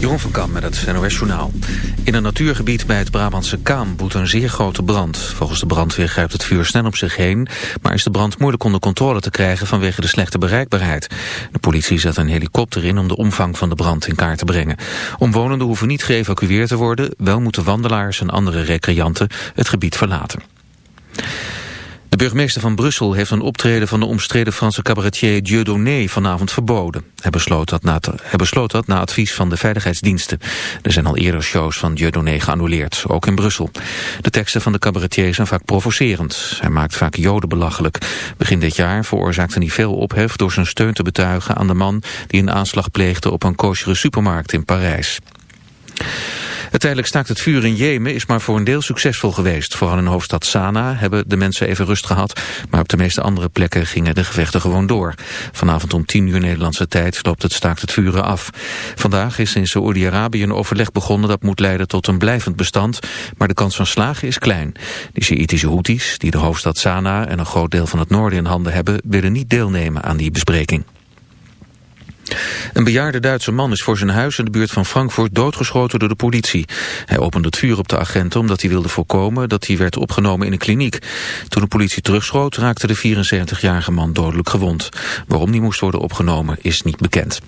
Jeroen van Kam met het NOS Journaal. In een natuurgebied bij het Brabantse Kaam woedt een zeer grote brand. Volgens de brandweer grijpt het vuur snel op zich heen... maar is de brand moeilijk onder controle te krijgen vanwege de slechte bereikbaarheid. De politie zet een helikopter in om de omvang van de brand in kaart te brengen. Omwonenden hoeven niet geëvacueerd te worden... wel moeten wandelaars en andere recreanten het gebied verlaten. Burgemeester van Brussel heeft een optreden van de omstreden Franse cabaretier Dieudonné vanavond verboden. Hij besloot, dat na hij besloot dat na advies van de veiligheidsdiensten. Er zijn al eerder shows van Dieudonné geannuleerd, ook in Brussel. De teksten van de cabaretier zijn vaak provocerend. Hij maakt vaak joden belachelijk. Begin dit jaar veroorzaakte hij veel ophef door zijn steun te betuigen aan de man die een aanslag pleegde op een koosjere supermarkt in Parijs. Het tijdelijk staakt het vuur in Jemen is maar voor een deel succesvol geweest. Vooral in hoofdstad Sanaa hebben de mensen even rust gehad. Maar op de meeste andere plekken gingen de gevechten gewoon door. Vanavond om 10 uur Nederlandse tijd loopt het staakt het vuren af. Vandaag is in Saoedi-Arabië een overleg begonnen dat moet leiden tot een blijvend bestand. Maar de kans van slagen is klein. De Sjiitische Houthis, die de hoofdstad Sanaa en een groot deel van het noorden in handen hebben, willen niet deelnemen aan die bespreking. Een bejaarde Duitse man is voor zijn huis in de buurt van Frankfurt doodgeschoten door de politie. Hij opende het vuur op de agenten omdat hij wilde voorkomen dat hij werd opgenomen in een kliniek. Toen de politie terugschoot raakte de 74-jarige man dodelijk gewond. Waarom die moest worden opgenomen is niet bekend.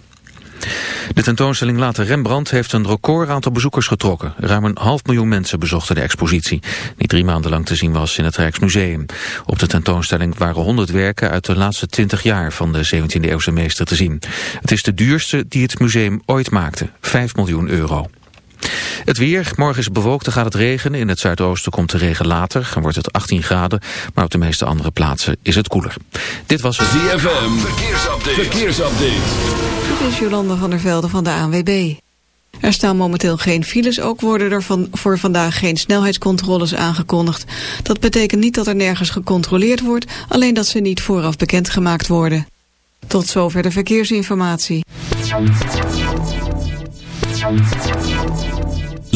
De tentoonstelling Later Rembrandt heeft een record aantal bezoekers getrokken. Ruim een half miljoen mensen bezochten de expositie, die drie maanden lang te zien was in het Rijksmuseum. Op de tentoonstelling waren 100 werken uit de laatste 20 jaar van de 17e eeuwse meester te zien. Het is de duurste die het museum ooit maakte, 5 miljoen euro. Het weer, morgen is bewolkt, dan gaat het regenen. In het zuidoosten komt de regen later en wordt het 18 graden. Maar op de meeste andere plaatsen is het koeler. Dit was het ZFM, verkeersupdate. verkeersupdate. Dit is Jolanda van der Velde van de ANWB. Er staan momenteel geen files, ook worden er van, voor vandaag geen snelheidscontroles aangekondigd. Dat betekent niet dat er nergens gecontroleerd wordt, alleen dat ze niet vooraf bekendgemaakt worden. Tot zover de verkeersinformatie.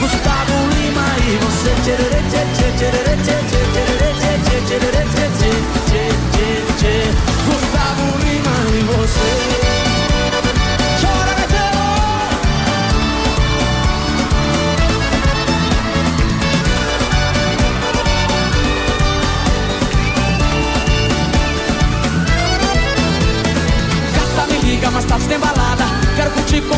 Gustavo Lima e você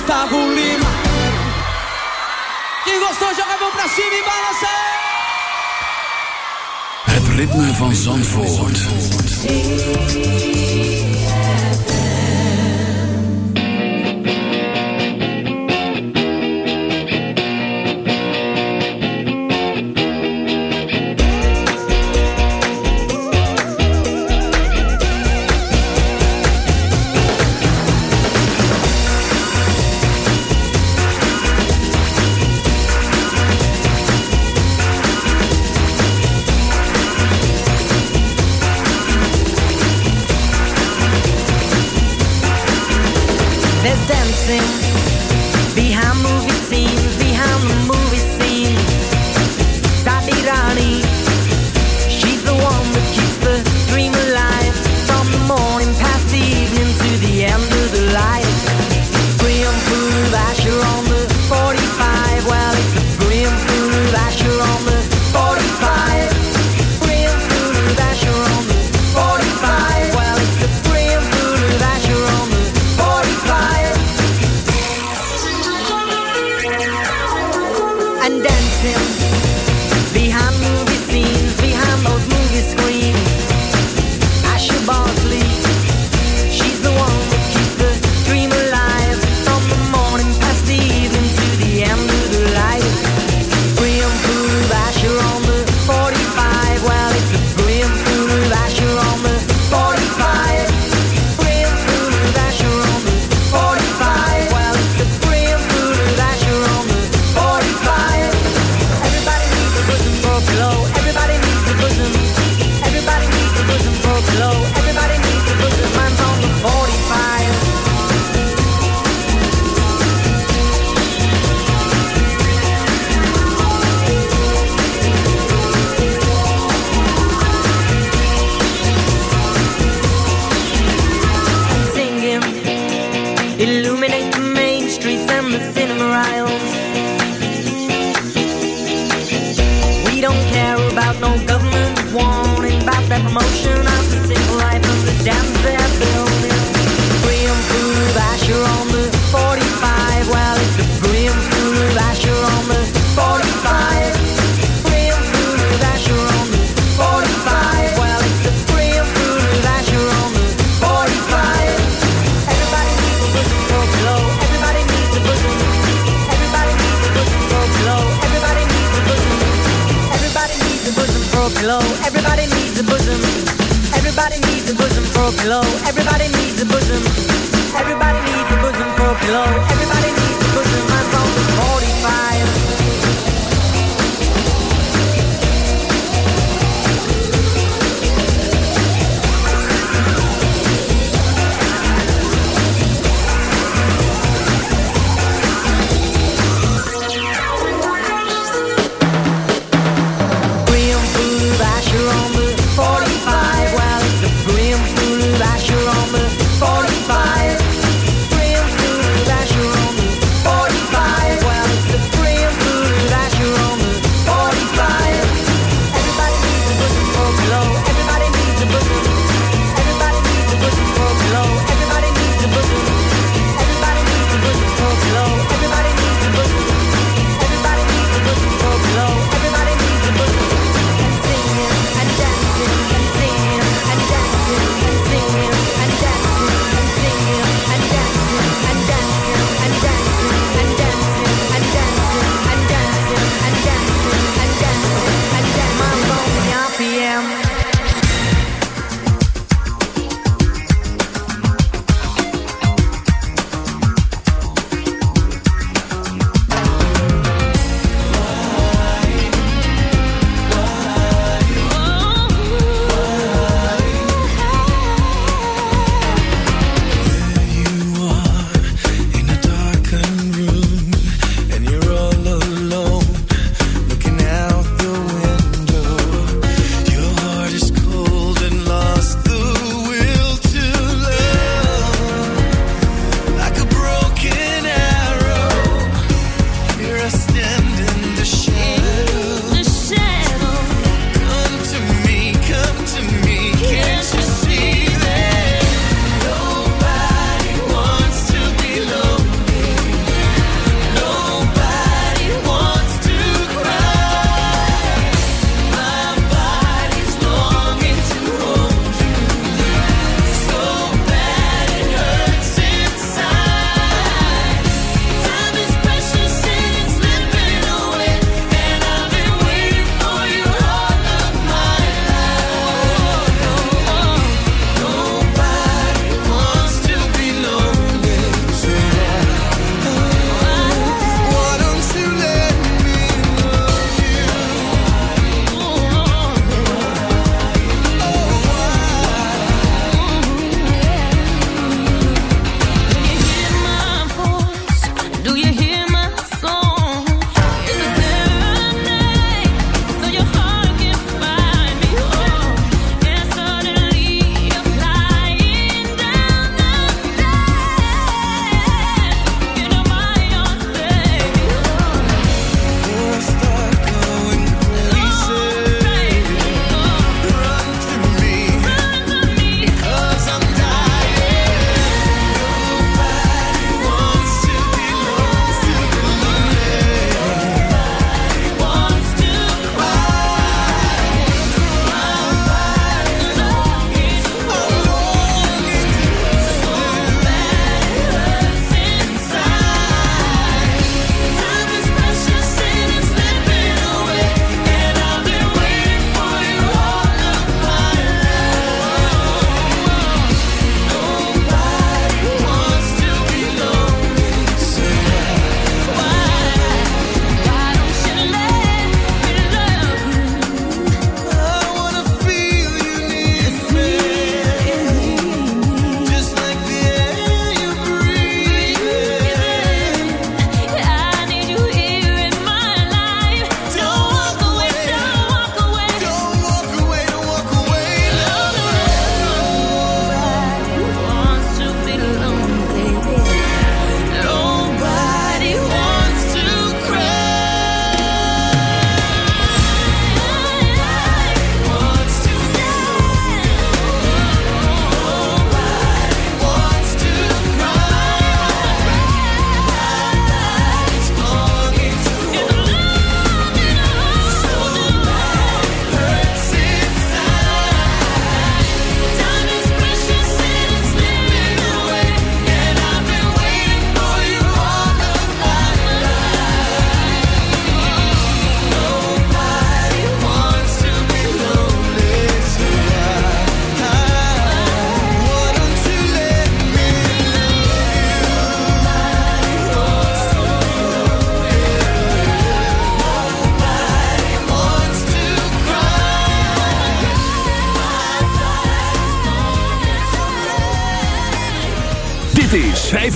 Gustavo Lima. Quem gostou, joga a mão pra cima e balança! Het ritme van Zandvoort.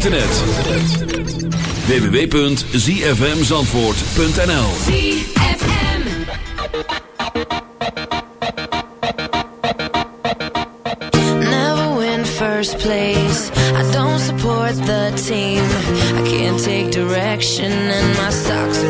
internet. www.zfmzandvoort.nl Never win first place. I don't support the team. I can't take direction and my socks. are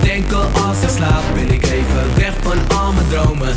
Bedenken als ik slaap, ben ik even weg van al mijn dromen.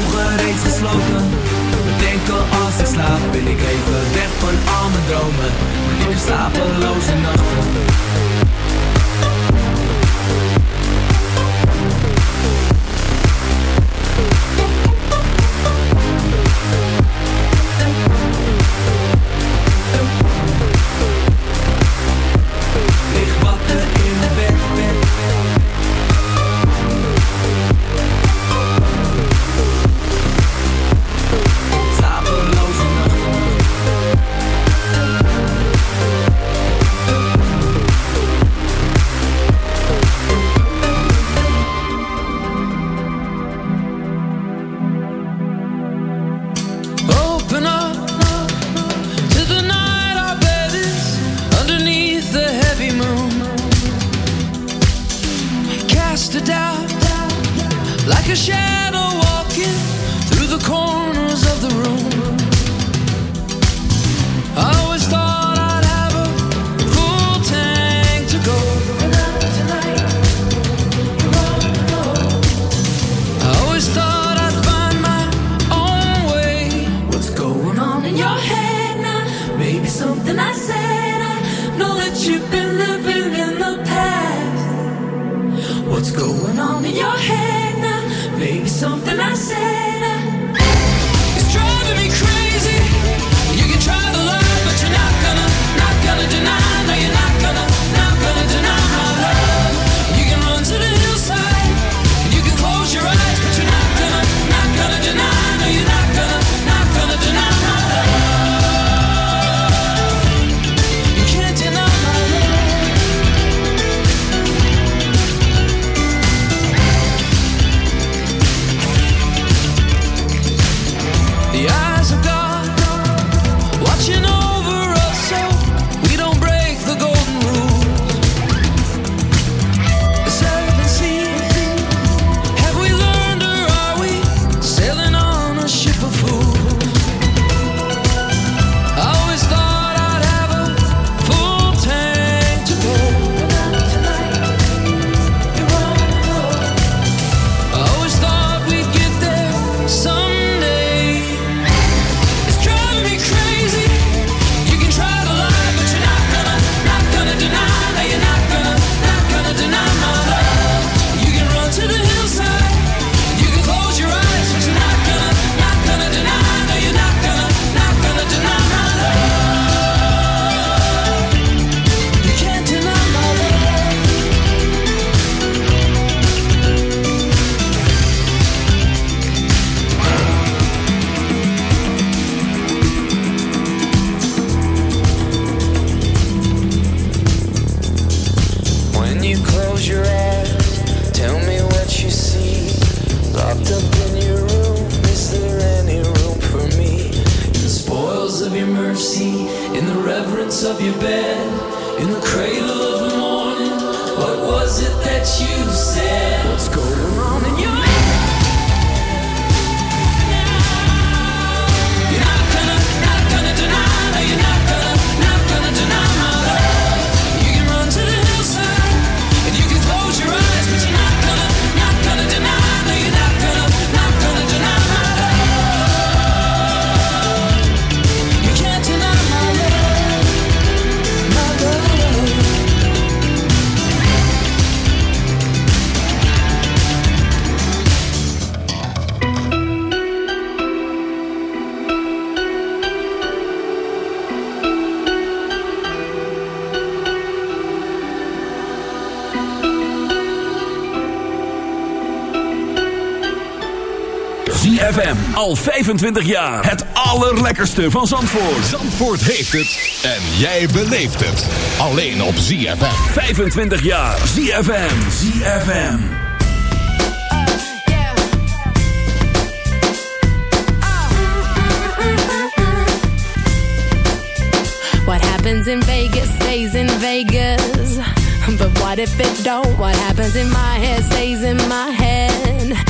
ogen reeds gesloten. Bedenken als ik slaap, ben ik even weg van al mijn dromen. Ik heb slapeloze nachten. 25 jaar. Het allerlekkerste van Zandvoort. Zandvoort heeft het. En jij beleeft het. Alleen op ZFM. 25 jaar. ZFM. ZFM. What happens in Vegas stays in Vegas. But what if it don't? What happens in my head stays in my head.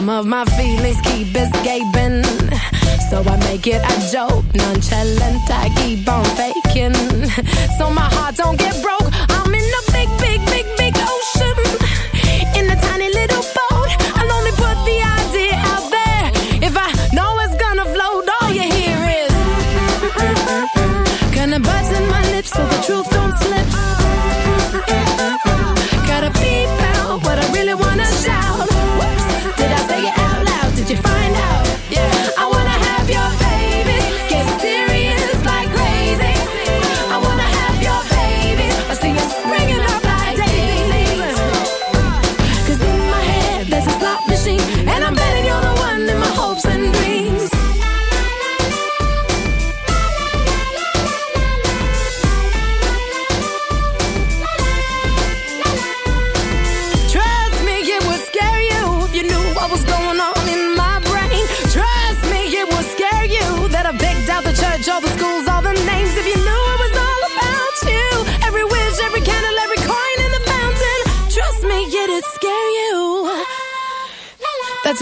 Some of my feelings keep escaping, so I make it a joke. Nonchalant, I keep on faking, so my heart don't get broken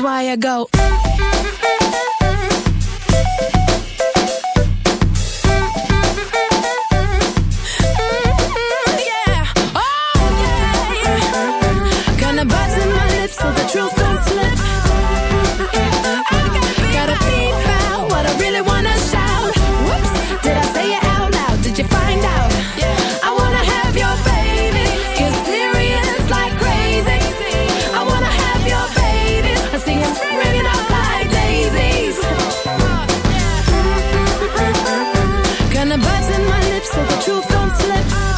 why I go. So the truth don't slip.